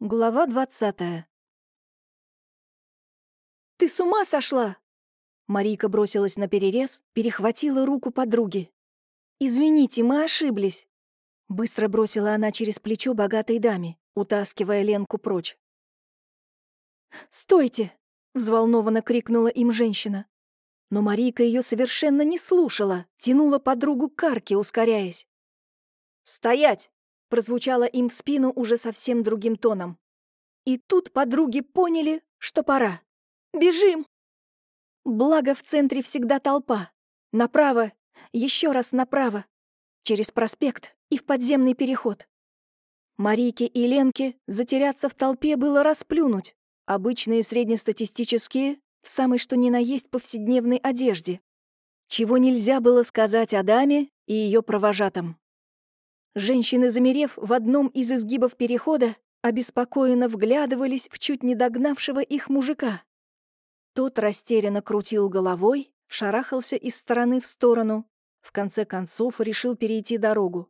Глава двадцатая. «Ты с ума сошла?» Марийка бросилась на перерез, перехватила руку подруги. «Извините, мы ошиблись». Быстро бросила она через плечо богатой даме, утаскивая Ленку прочь. «Стойте!» — взволнованно крикнула им женщина. Но Марийка ее совершенно не слушала, тянула подругу к карке, ускоряясь. «Стоять!» — прозвучало им в спину уже совсем другим тоном. И тут подруги поняли, что пора. «Бежим!» Благо в центре всегда толпа. Направо, еще раз направо. Через проспект и в подземный переход. Марийке и Ленке затеряться в толпе было расплюнуть. Обычные среднестатистические, в самой что ни на есть повседневной одежде. Чего нельзя было сказать о даме и ее провожатом. Женщины, замерев в одном из изгибов перехода, обеспокоенно вглядывались в чуть не догнавшего их мужика. Тот растерянно крутил головой, шарахался из стороны в сторону, в конце концов решил перейти дорогу.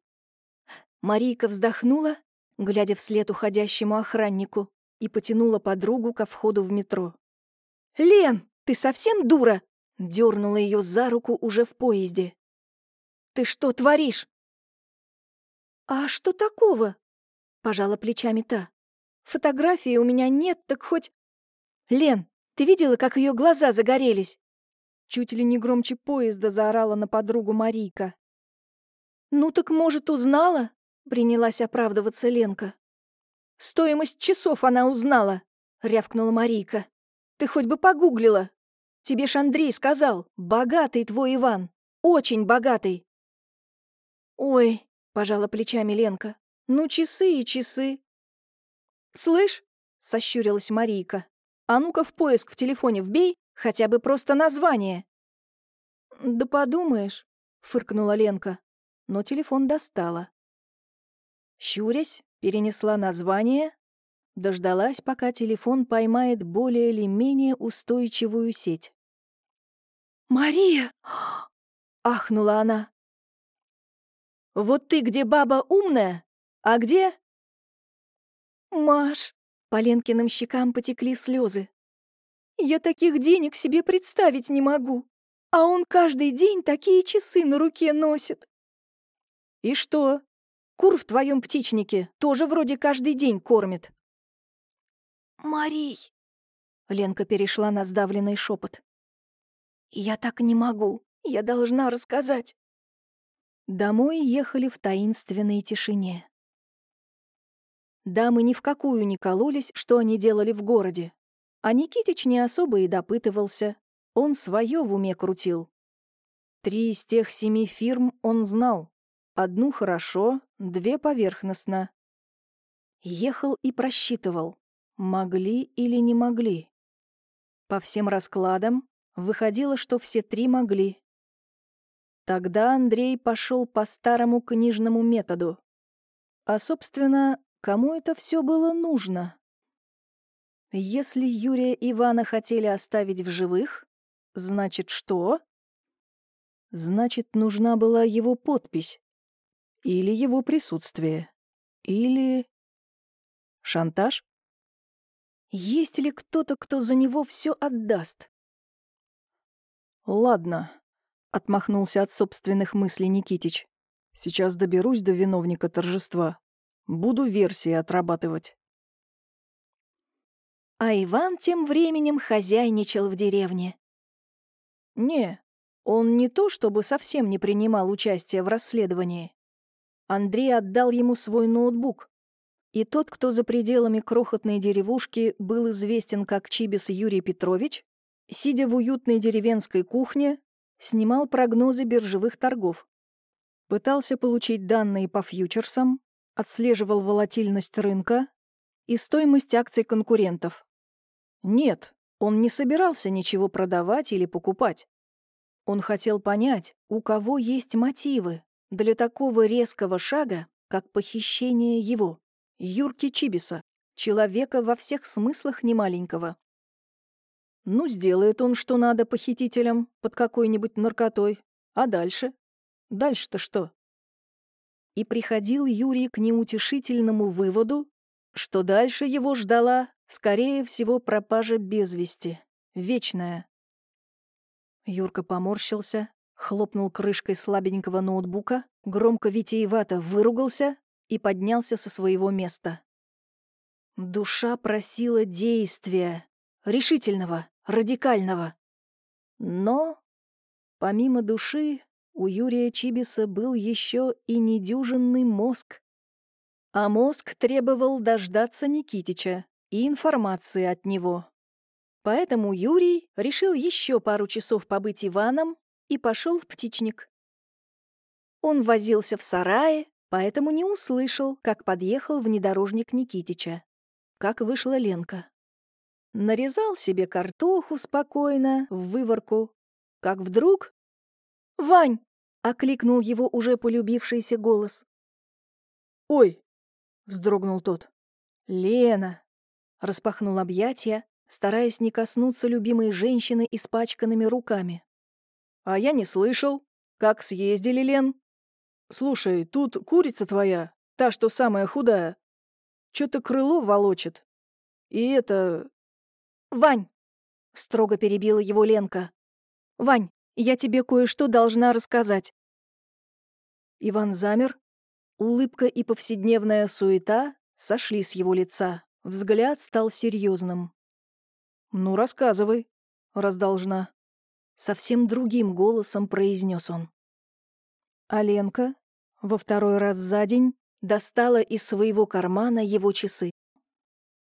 Марийка вздохнула, глядя вслед уходящему охраннику, и потянула подругу ко входу в метро. «Лен, ты совсем дура?» — дернула ее за руку уже в поезде. «Ты что творишь?» «А что такого?» — пожала плечами та. «Фотографии у меня нет, так хоть...» «Лен, ты видела, как ее глаза загорелись?» Чуть ли не громче поезда заорала на подругу Марийка. «Ну так, может, узнала?» — принялась оправдываться Ленка. «Стоимость часов она узнала!» — рявкнула Марийка. «Ты хоть бы погуглила! Тебе ж Андрей сказал, богатый твой Иван, очень богатый!» «Ой, пожала плечами Ленка. «Ну, часы и часы». «Слышь?» — сощурилась Марийка. «А ну-ка в поиск в телефоне вбей, хотя бы просто название». «Да подумаешь», — фыркнула Ленка, но телефон достала. Щурясь, перенесла название, дождалась, пока телефон поймает более или менее устойчивую сеть. «Мария!» — ахнула она. Вот ты где баба умная, а где...» «Маш!» — по Ленкиным щекам потекли слезы. «Я таких денег себе представить не могу, а он каждый день такие часы на руке носит». «И что? Кур в твоем птичнике тоже вроде каждый день кормит». «Марий!» — Ленка перешла на сдавленный шепот. «Я так не могу, я должна рассказать». Домой ехали в таинственной тишине. Дамы ни в какую не кололись, что они делали в городе. А Никитич не особо и допытывался. Он свое в уме крутил. Три из тех семи фирм он знал. Одну хорошо, две поверхностно. Ехал и просчитывал, могли или не могли. По всем раскладам выходило, что все три могли. Тогда Андрей пошел по старому книжному методу. А, собственно, кому это все было нужно? Если Юрия Ивана хотели оставить в живых, значит что? Значит, нужна была его подпись. Или его присутствие. Или... Шантаж? Есть ли кто-то, кто за него все отдаст? Ладно, Отмахнулся от собственных мыслей Никитич. Сейчас доберусь до виновника торжества. Буду версии отрабатывать. А Иван тем временем хозяйничал в деревне. Не, он не то чтобы совсем не принимал участия в расследовании. Андрей отдал ему свой ноутбук. И тот, кто за пределами крохотной деревушки был известен как Чибис Юрий Петрович, сидя в уютной деревенской кухне, снимал прогнозы биржевых торгов, пытался получить данные по фьючерсам, отслеживал волатильность рынка и стоимость акций конкурентов. Нет, он не собирался ничего продавать или покупать. Он хотел понять, у кого есть мотивы для такого резкого шага, как похищение его, Юрки Чибиса, человека во всех смыслах немаленького. Ну, сделает он, что надо похитителям под какой-нибудь наркотой. А дальше? Дальше-то что? И приходил Юрий к неутешительному выводу, что дальше его ждала, скорее всего, пропажа без вести, вечная. Юрка поморщился, хлопнул крышкой слабенького ноутбука, громко витиевато выругался и поднялся со своего места. Душа просила действия, решительного, радикального. Но, помимо души, у Юрия Чибиса был еще и недюжинный мозг. А мозг требовал дождаться Никитича и информации от него. Поэтому Юрий решил еще пару часов побыть Иваном и пошел в птичник. Он возился в сарае, поэтому не услышал, как подъехал внедорожник Никитича. Как вышла Ленка. Нарезал себе картоху спокойно, в выворку. Как вдруг... «Вань!» — окликнул его уже полюбившийся голос. «Ой!» — вздрогнул тот. «Лена!» — распахнул объятия, стараясь не коснуться любимой женщины испачканными руками. «А я не слышал. Как съездили, Лен?» «Слушай, тут курица твоя, та, что самая худая, что-то крыло волочит. И это...» «Вань!» — строго перебила его Ленка. «Вань, я тебе кое-что должна рассказать». Иван замер. Улыбка и повседневная суета сошли с его лица. Взгляд стал серьезным. «Ну, рассказывай, раз должна». Совсем другим голосом произнес он. Аленка во второй раз за день достала из своего кармана его часы.